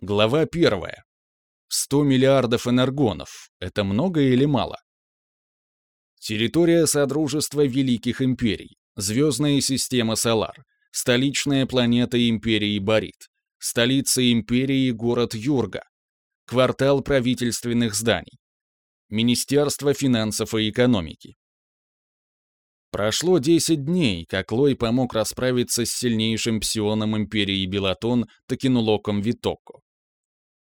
Глава первая. 100 миллиардов энергонов. Это много или мало? Территория Содружества Великих Империй. Звездная система Солар. Столичная планета Империи Борит. Столица Империи город Юрга. Квартал правительственных зданий. Министерство финансов и экономики. Прошло 10 дней, как Лой помог расправиться с сильнейшим псионом Империи Белатон Такинулоком Витоко.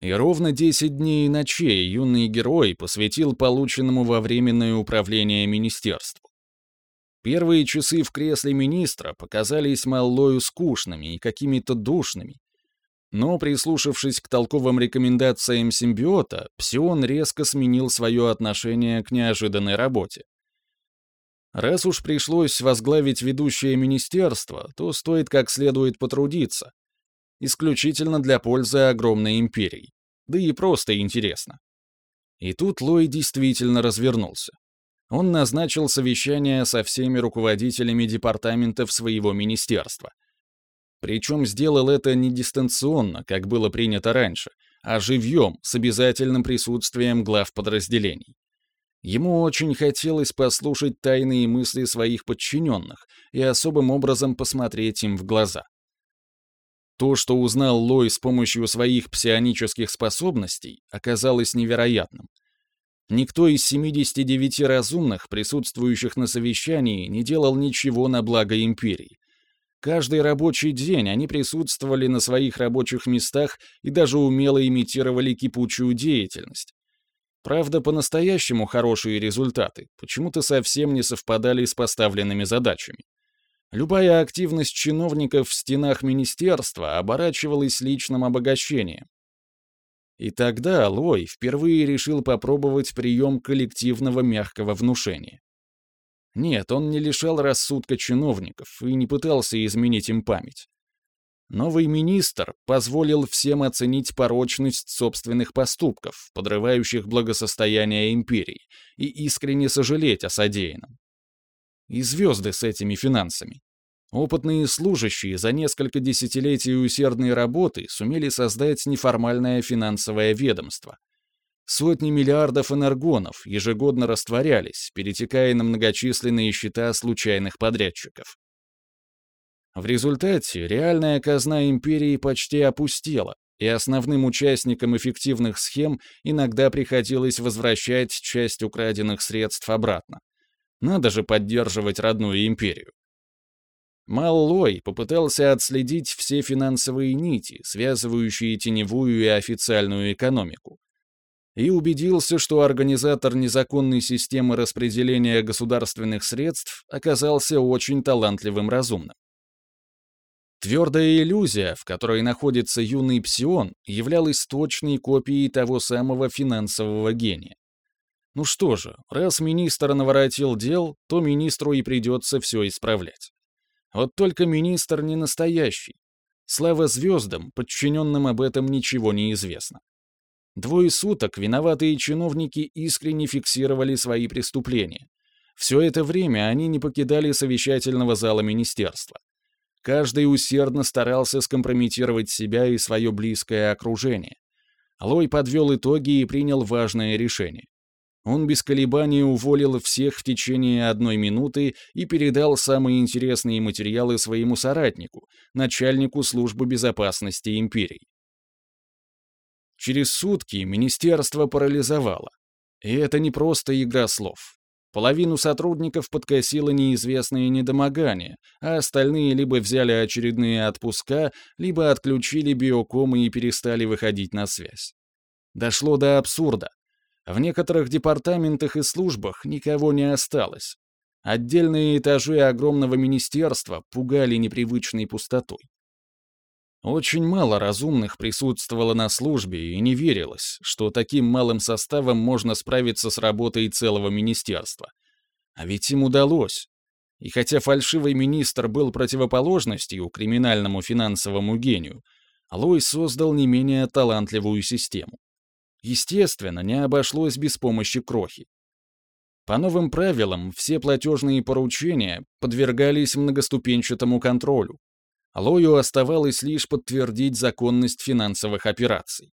И ровно 10 дней и ночей юный герой посвятил полученному во временное управление министерству. Первые часы в кресле министра показались Маллою скучными и какими-то душными. Но, прислушавшись к толковым рекомендациям симбиота, Псион резко сменил свое отношение к неожиданной работе. Раз уж пришлось возглавить ведущее министерство, то стоит как следует потрудиться, исключительно для пользы огромной империи. Да и просто интересно. И тут Лой действительно развернулся. Он назначил совещание со всеми руководителями департаментов своего министерства. Причем сделал это не дистанционно, как было принято раньше, а живьем, с обязательным присутствием глав подразделений. Ему очень хотелось послушать тайные мысли своих подчиненных и особым образом посмотреть им в глаза. То, что узнал Лой с помощью своих псионических способностей, оказалось невероятным. Никто из 79 разумных, присутствующих на совещании, не делал ничего на благо Империи. Каждый рабочий день они присутствовали на своих рабочих местах и даже умело имитировали кипучую деятельность. Правда, по-настоящему хорошие результаты почему-то совсем не совпадали с поставленными задачами. Любая активность чиновников в стенах министерства оборачивалась личным обогащением. И тогда Лой впервые решил попробовать прием коллективного мягкого внушения. Нет, он не лишал рассудка чиновников и не пытался изменить им память. Новый министр позволил всем оценить порочность собственных поступков, подрывающих благосостояние империи, и искренне сожалеть о содеянном и звезды с этими финансами. Опытные служащие за несколько десятилетий усердной работы сумели создать неформальное финансовое ведомство. Сотни миллиардов энергонов ежегодно растворялись, перетекая на многочисленные счета случайных подрядчиков. В результате реальная казна империи почти опустела, и основным участникам эффективных схем иногда приходилось возвращать часть украденных средств обратно. Надо же поддерживать родную империю. Маллой попытался отследить все финансовые нити, связывающие теневую и официальную экономику, и убедился, что организатор незаконной системы распределения государственных средств оказался очень талантливым разумным. Твердая иллюзия, в которой находится юный псион, являлась точной копией того самого финансового гения. Ну что же, раз министр наворотил дел, то министру и придется все исправлять. Вот только министр не настоящий. Слава звездам, подчиненным об этом ничего не известно. Двое суток виноватые чиновники искренне фиксировали свои преступления. Все это время они не покидали совещательного зала министерства. Каждый усердно старался скомпрометировать себя и свое близкое окружение. Лой подвел итоги и принял важное решение. Он без колебаний уволил всех в течение одной минуты и передал самые интересные материалы своему соратнику, начальнику службы безопасности империи. Через сутки министерство парализовало. И это не просто игра слов. Половину сотрудников подкосило неизвестное недомогание, а остальные либо взяли очередные отпуска, либо отключили биокомы и перестали выходить на связь. Дошло до абсурда. В некоторых департаментах и службах никого не осталось. Отдельные этажи огромного министерства пугали непривычной пустотой. Очень мало разумных присутствовало на службе и не верилось, что таким малым составом можно справиться с работой целого министерства. А ведь им удалось. И хотя фальшивый министр был противоположностью криминальному финансовому гению, Лой создал не менее талантливую систему. Естественно, не обошлось без помощи крохи. По новым правилам, все платежные поручения подвергались многоступенчатому контролю. Лою оставалось лишь подтвердить законность финансовых операций.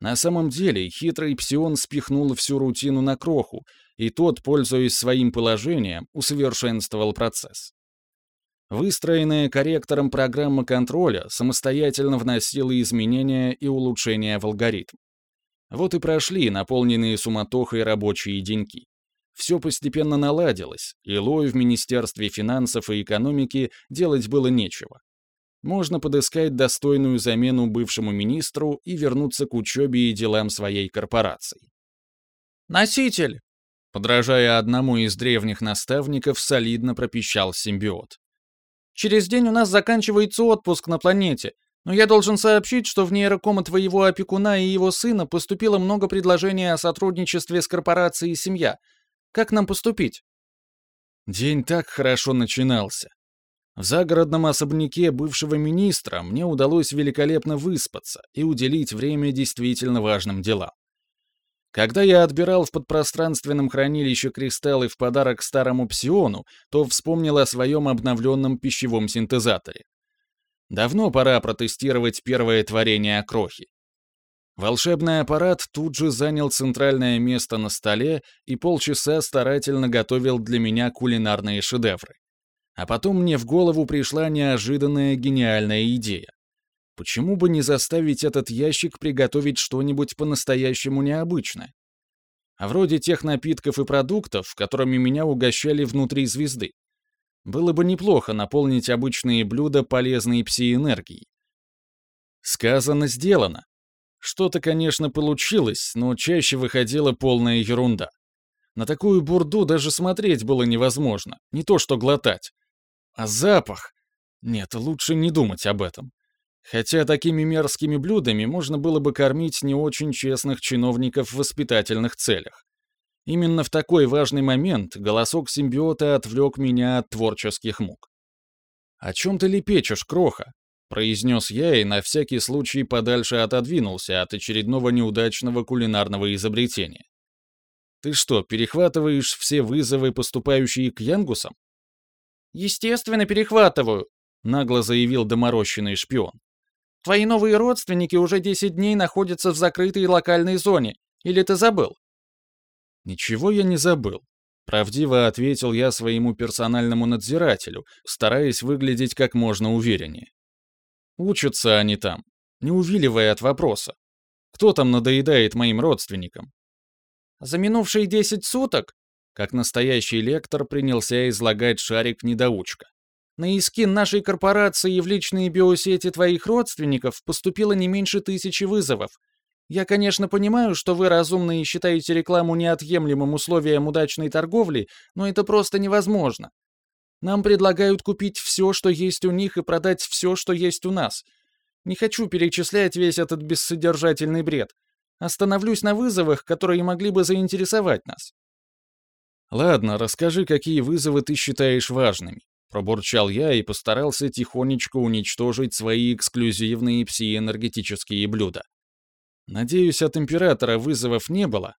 На самом деле, хитрый псион спихнул всю рутину на кроху, и тот, пользуясь своим положением, усовершенствовал процесс. Выстроенная корректором программа контроля самостоятельно вносила изменения и улучшения в алгоритм. Вот и прошли наполненные суматохой рабочие деньки. Все постепенно наладилось, и Лою в Министерстве финансов и экономики делать было нечего можно подыскать достойную замену бывшему министру и вернуться к учебе и делам своей корпорации. «Носитель!» Подражая одному из древних наставников, солидно пропищал симбиот. «Через день у нас заканчивается отпуск на планете, но я должен сообщить, что в нейроком твоего опекуна и его сына поступило много предложений о сотрудничестве с корпорацией «Семья». Как нам поступить?» День так хорошо начинался. В загородном особняке бывшего министра мне удалось великолепно выспаться и уделить время действительно важным делам. Когда я отбирал в подпространственном хранилище кристаллы в подарок старому псиону, то вспомнил о своем обновленном пищевом синтезаторе. Давно пора протестировать первое творение Крохи. Волшебный аппарат тут же занял центральное место на столе и полчаса старательно готовил для меня кулинарные шедевры. А потом мне в голову пришла неожиданная гениальная идея. Почему бы не заставить этот ящик приготовить что-нибудь по-настоящему необычное? А вроде тех напитков и продуктов, которыми меня угощали внутри звезды. Было бы неплохо наполнить обычные блюда полезной пси-энергией. Сказано, сделано. Что-то, конечно, получилось, но чаще выходила полная ерунда. На такую бурду даже смотреть было невозможно, не то что глотать. А запах? Нет, лучше не думать об этом. Хотя такими мерзкими блюдами можно было бы кормить не очень честных чиновников в воспитательных целях. Именно в такой важный момент голосок симбиота отвлек меня от творческих мук. «О чем ты лепечешь, кроха?» — произнес я и на всякий случай подальше отодвинулся от очередного неудачного кулинарного изобретения. «Ты что, перехватываешь все вызовы, поступающие к Янгусам?» «Естественно, перехватываю», — нагло заявил доморощенный шпион. «Твои новые родственники уже 10 дней находятся в закрытой локальной зоне. Или ты забыл?» «Ничего я не забыл», — правдиво ответил я своему персональному надзирателю, стараясь выглядеть как можно увереннее. «Учатся они там, не увиливая от вопроса. Кто там надоедает моим родственникам?» «За минувшие 10 суток как настоящий лектор принялся излагать шарик-недоучка. На искин нашей корпорации и в личные биосети твоих родственников поступило не меньше тысячи вызовов. Я, конечно, понимаю, что вы разумные считаете рекламу неотъемлемым условием удачной торговли, но это просто невозможно. Нам предлагают купить все, что есть у них, и продать все, что есть у нас. Не хочу перечислять весь этот бессодержательный бред. Остановлюсь на вызовах, которые могли бы заинтересовать нас. «Ладно, расскажи, какие вызовы ты считаешь важными», — пробурчал я и постарался тихонечко уничтожить свои эксклюзивные псиэнергетические блюда. «Надеюсь, от Императора вызовов не было?»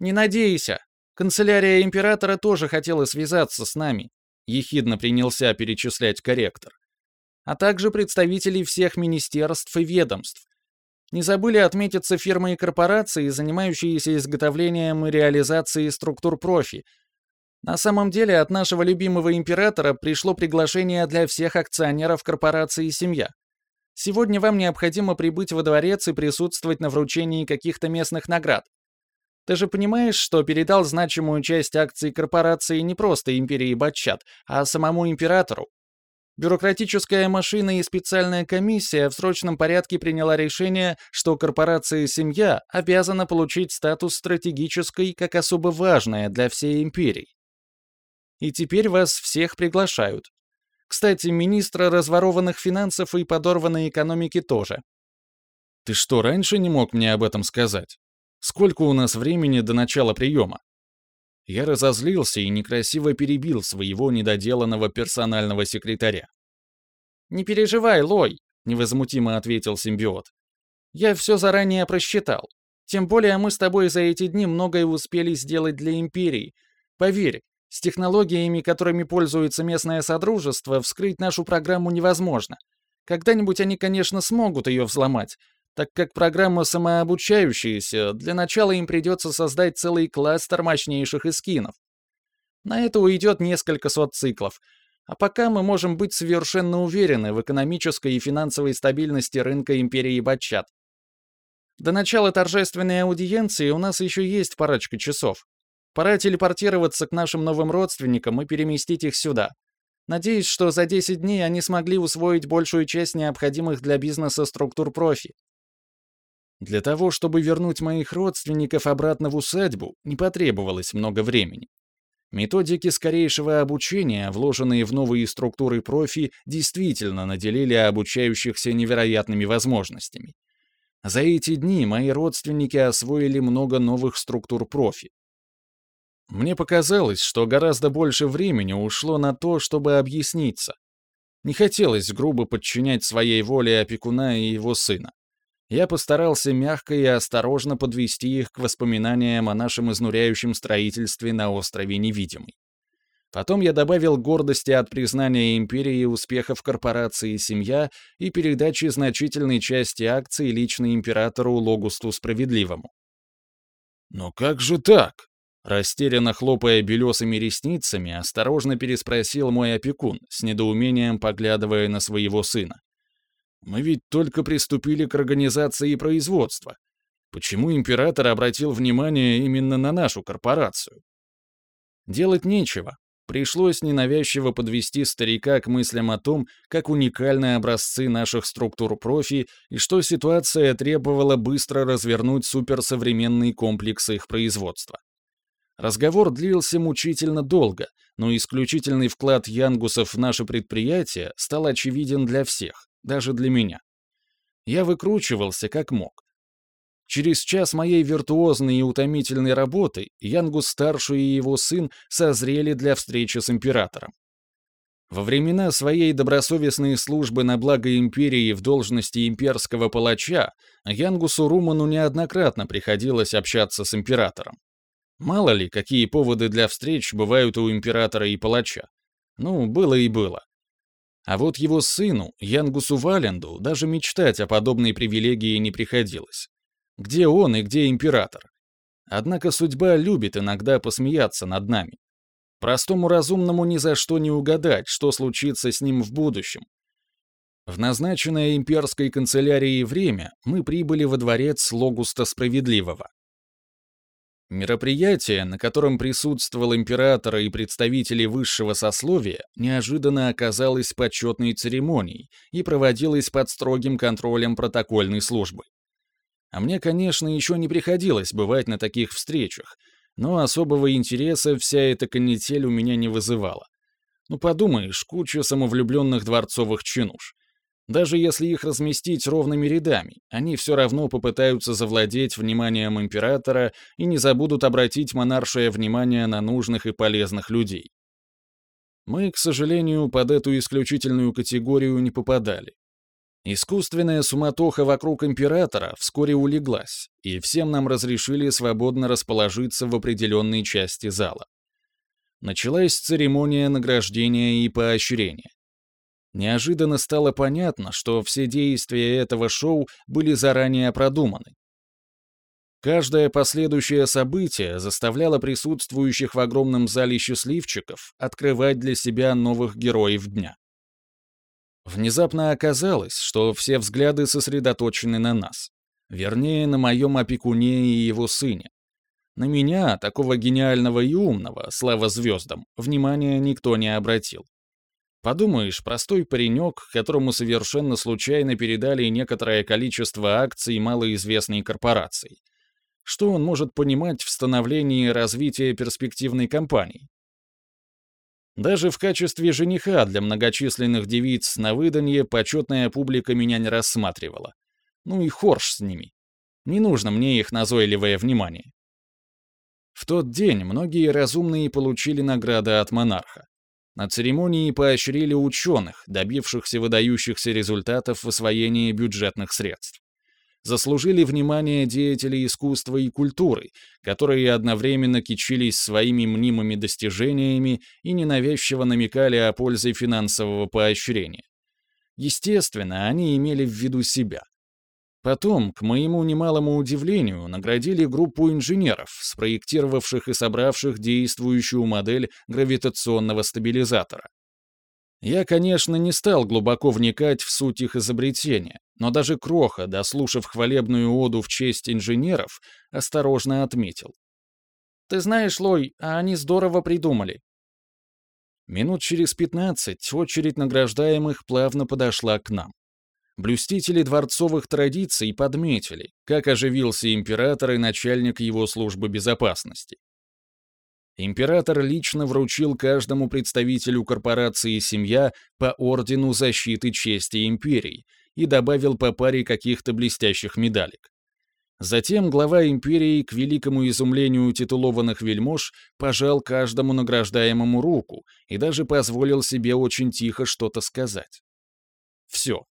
«Не надейся. Канцелярия Императора тоже хотела связаться с нами», — ехидно принялся перечислять корректор. «А также представителей всех министерств и ведомств. Не забыли отметиться фирмы и корпорации, занимающиеся изготовлением и реализацией структур профи. На самом деле от нашего любимого императора пришло приглашение для всех акционеров корпорации «Семья». Сегодня вам необходимо прибыть во дворец и присутствовать на вручении каких-то местных наград. Ты же понимаешь, что передал значимую часть акций корпорации не просто империи Батчат, а самому императору. Бюрократическая машина и специальная комиссия в срочном порядке приняла решение, что корпорация «Семья» обязана получить статус стратегической как особо важная для всей империи. И теперь вас всех приглашают. Кстати, министра разворованных финансов и подорванной экономики тоже. Ты что, раньше не мог мне об этом сказать? Сколько у нас времени до начала приема? Я разозлился и некрасиво перебил своего недоделанного персонального секретаря. «Не переживай, Лой», — невозмутимо ответил симбиот. «Я все заранее просчитал. Тем более мы с тобой за эти дни многое успели сделать для Империи. Поверь, С технологиями, которыми пользуется местное содружество, вскрыть нашу программу невозможно. Когда-нибудь они, конечно, смогут ее взломать, так как программа самообучающаяся, для начала им придется создать целый кластер мощнейших эскинов. На это уйдет несколько сот циклов, а пока мы можем быть совершенно уверены в экономической и финансовой стабильности рынка империи Батчат. До начала торжественной аудиенции у нас еще есть парочка часов. Пора телепортироваться к нашим новым родственникам и переместить их сюда. Надеюсь, что за 10 дней они смогли усвоить большую часть необходимых для бизнеса структур профи. Для того, чтобы вернуть моих родственников обратно в усадьбу, не потребовалось много времени. Методики скорейшего обучения, вложенные в новые структуры профи, действительно наделили обучающихся невероятными возможностями. За эти дни мои родственники освоили много новых структур профи. Мне показалось, что гораздо больше времени ушло на то, чтобы объясниться. Не хотелось грубо подчинять своей воле опекуна и его сына. Я постарался мягко и осторожно подвести их к воспоминаниям о нашем изнуряющем строительстве на острове Невидимый. Потом я добавил гордости от признания империи успехов корпорации «Семья» и передачи значительной части акций лично императору Логусту Справедливому. «Но как же так?» Растерянно хлопая белесыми ресницами, осторожно переспросил мой опекун, с недоумением поглядывая на своего сына. «Мы ведь только приступили к организации производства. Почему император обратил внимание именно на нашу корпорацию?» Делать нечего. Пришлось ненавязчиво подвести старика к мыслям о том, как уникальны образцы наших структур профи и что ситуация требовала быстро развернуть суперсовременный комплекс их производства. Разговор длился мучительно долго, но исключительный вклад янгусов в наше предприятие стал очевиден для всех, даже для меня. Я выкручивался как мог. Через час моей виртуозной и утомительной работы Янгус-старший и его сын созрели для встречи с императором. Во времена своей добросовестной службы на благо империи в должности имперского палача Янгусу Руману неоднократно приходилось общаться с императором. Мало ли, какие поводы для встреч бывают у императора и палача. Ну, было и было. А вот его сыну, Янгусу Валенду, даже мечтать о подобной привилегии не приходилось. Где он и где император? Однако судьба любит иногда посмеяться над нами. Простому разумному ни за что не угадать, что случится с ним в будущем. В назначенное имперской канцелярией время мы прибыли во дворец Логуста Справедливого. Мероприятие, на котором присутствовал император и представители высшего сословия, неожиданно оказалось почетной церемонией и проводилось под строгим контролем протокольной службы. А мне, конечно, еще не приходилось бывать на таких встречах, но особого интереса вся эта канитель у меня не вызывала. Ну подумаешь, куча самовлюбленных дворцовых чинуш. Даже если их разместить ровными рядами, они все равно попытаются завладеть вниманием императора и не забудут обратить монаршее внимание на нужных и полезных людей. Мы, к сожалению, под эту исключительную категорию не попадали. Искусственная суматоха вокруг императора вскоре улеглась, и всем нам разрешили свободно расположиться в определенной части зала. Началась церемония награждения и поощрения. Неожиданно стало понятно, что все действия этого шоу были заранее продуманы. Каждое последующее событие заставляло присутствующих в огромном зале счастливчиков открывать для себя новых героев дня. Внезапно оказалось, что все взгляды сосредоточены на нас. Вернее, на моем опекуне и его сыне. На меня, такого гениального и умного, слава звездам, внимания никто не обратил. Подумаешь, простой паренек, которому совершенно случайно передали некоторое количество акций малоизвестной корпорации. Что он может понимать в становлении и развитии перспективной компании? Даже в качестве жениха для многочисленных девиц на выданье почетная публика меня не рассматривала. Ну и хорш с ними. Не нужно мне их назойливое внимание. В тот день многие разумные получили награды от монарха. На церемонии поощрили ученых, добившихся выдающихся результатов в освоении бюджетных средств. заслужили внимание деятели искусства и культуры, которые одновременно кичились своими мнимыми достижениями и ненавязчиво намекали о пользе финансового поощрения. Естественно, они имели в виду себя. Потом, к моему немалому удивлению, наградили группу инженеров, спроектировавших и собравших действующую модель гравитационного стабилизатора. Я, конечно, не стал глубоко вникать в суть их изобретения, но даже Кроха, дослушав хвалебную оду в честь инженеров, осторожно отметил. «Ты знаешь, Лой, а они здорово придумали». Минут через пятнадцать очередь награждаемых плавно подошла к нам. Блюстители дворцовых традиций подметили, как оживился император и начальник его службы безопасности. Император лично вручил каждому представителю корпорации «Семья» по Ордену Защиты Чести Империи и добавил по паре каких-то блестящих медалек. Затем глава империи, к великому изумлению титулованных вельмож, пожал каждому награждаемому руку и даже позволил себе очень тихо что-то сказать. Все.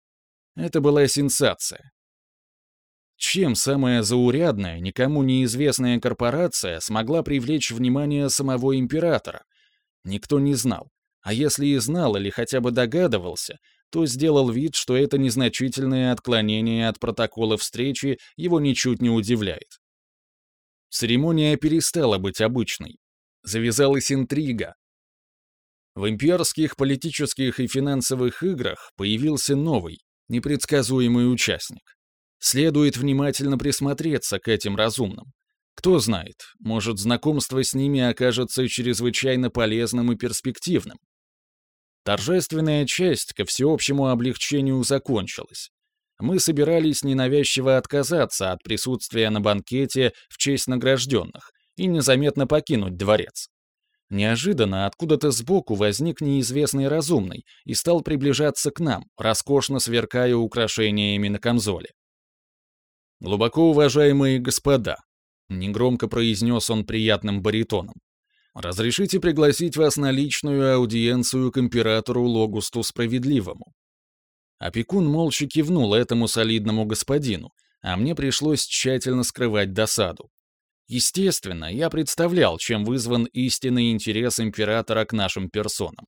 Это была сенсация. Чем самая заурядная, никому неизвестная корпорация смогла привлечь внимание самого императора? Никто не знал. А если и знал или хотя бы догадывался, то сделал вид, что это незначительное отклонение от протокола встречи его ничуть не удивляет. Церемония перестала быть обычной. Завязалась интрига, в имперских политических и финансовых играх появился новый, непредсказуемый участник. Следует внимательно присмотреться к этим разумным. Кто знает, может, знакомство с ними окажется чрезвычайно полезным и перспективным. Торжественная часть ко всеобщему облегчению закончилась. Мы собирались ненавязчиво отказаться от присутствия на банкете в честь награжденных и незаметно покинуть дворец. Неожиданно откуда-то сбоку возник неизвестный разумный и стал приближаться к нам, роскошно сверкая украшениями на камзоле. «Глубоко уважаемые господа», — негромко произнес он приятным баритоном, «разрешите пригласить вас на личную аудиенцию к императору Логусту Справедливому». Опекун молча кивнул этому солидному господину, а мне пришлось тщательно скрывать досаду. Естественно, я представлял, чем вызван истинный интерес императора к нашим персонам.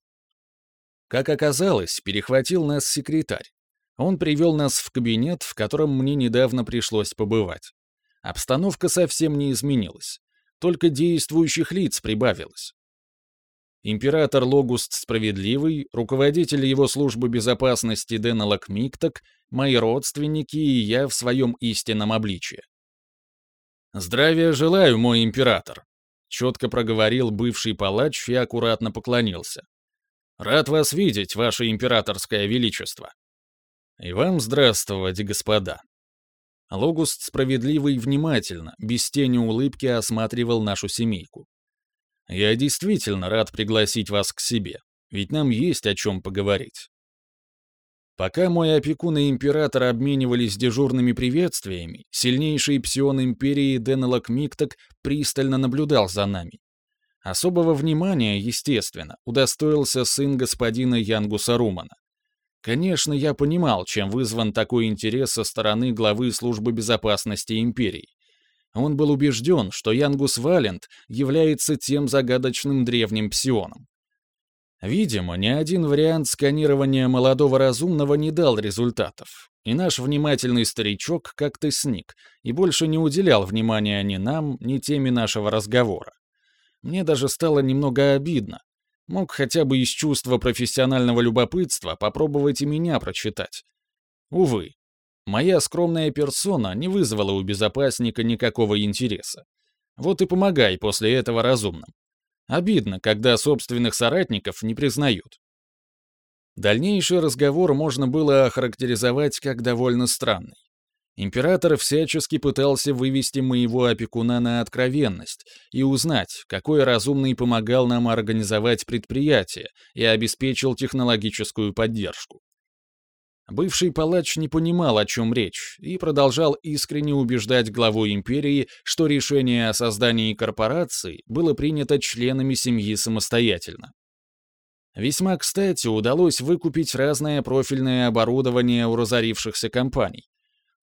Как оказалось, перехватил нас секретарь. Он привел нас в кабинет, в котором мне недавно пришлось побывать. Обстановка совсем не изменилась. Только действующих лиц прибавилось. Император Логуст Справедливый, руководитель его службы безопасности Денелок Микток, мои родственники и я в своем истинном обличье. «Здравия желаю, мой император», — четко проговорил бывший палач и аккуратно поклонился. «Рад вас видеть, ваше императорское величество». «И вам здравствовать, господа». Логуст справедливый и внимательно, без тени улыбки осматривал нашу семейку. «Я действительно рад пригласить вас к себе, ведь нам есть о чем поговорить. Пока мой опекун и император обменивались дежурными приветствиями, сильнейший псион империи Денелок Микток пристально наблюдал за нами. Особого внимания, естественно, удостоился сын господина Янгуса Румана. Конечно, я понимал, чем вызван такой интерес со стороны главы службы безопасности империи. Он был убежден, что Янгус Валент является тем загадочным древним псионом. Видимо, ни один вариант сканирования молодого разумного не дал результатов, и наш внимательный старичок как-то сник и больше не уделял внимания ни нам, ни теме нашего разговора. Мне даже стало немного обидно. Мог хотя бы из чувства профессионального любопытства попробовать и меня прочитать. Увы, моя скромная персона не вызвала у безопасника никакого интереса. Вот и помогай после этого разумным. Обидно, когда собственных соратников не признают. Дальнейший разговор можно было охарактеризовать как довольно странный. Император всячески пытался вывести моего опекуна на откровенность и узнать, какой разумный помогал нам организовать предприятие и обеспечил технологическую поддержку. Бывший палач не понимал, о чем речь, и продолжал искренне убеждать главу империи, что решение о создании корпорации было принято членами семьи самостоятельно. Весьма кстати удалось выкупить разное профильное оборудование у разорившихся компаний.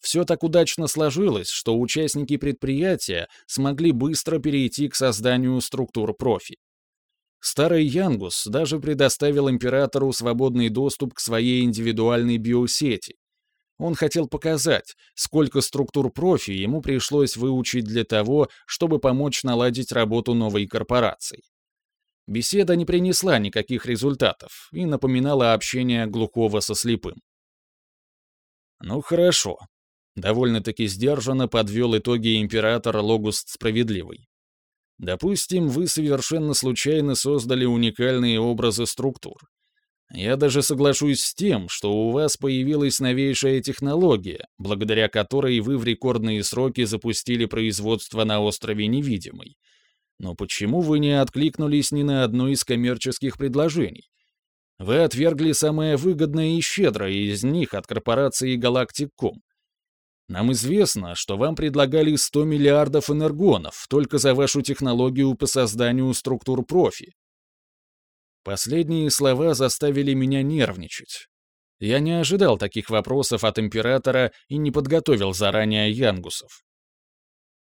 Все так удачно сложилось, что участники предприятия смогли быстро перейти к созданию структур профи. Старый Янгус даже предоставил императору свободный доступ к своей индивидуальной биосети. Он хотел показать, сколько структур профи ему пришлось выучить для того, чтобы помочь наладить работу новой корпорации. Беседа не принесла никаких результатов и напоминала общение глухого со слепым. «Ну хорошо», — довольно-таки сдержанно подвел итоги император Логуст Справедливый. «Допустим, вы совершенно случайно создали уникальные образы структур. Я даже соглашусь с тем, что у вас появилась новейшая технология, благодаря которой вы в рекордные сроки запустили производство на острове Невидимый, но почему вы не откликнулись ни на одно из коммерческих предложений? Вы отвергли самое выгодное и щедрое из них от корпорации Galactic.com. Нам известно, что вам предлагали 100 миллиардов энергонов только за вашу технологию по созданию структур профи. Последние слова заставили меня нервничать. Я не ожидал таких вопросов от императора и не подготовил заранее янгусов.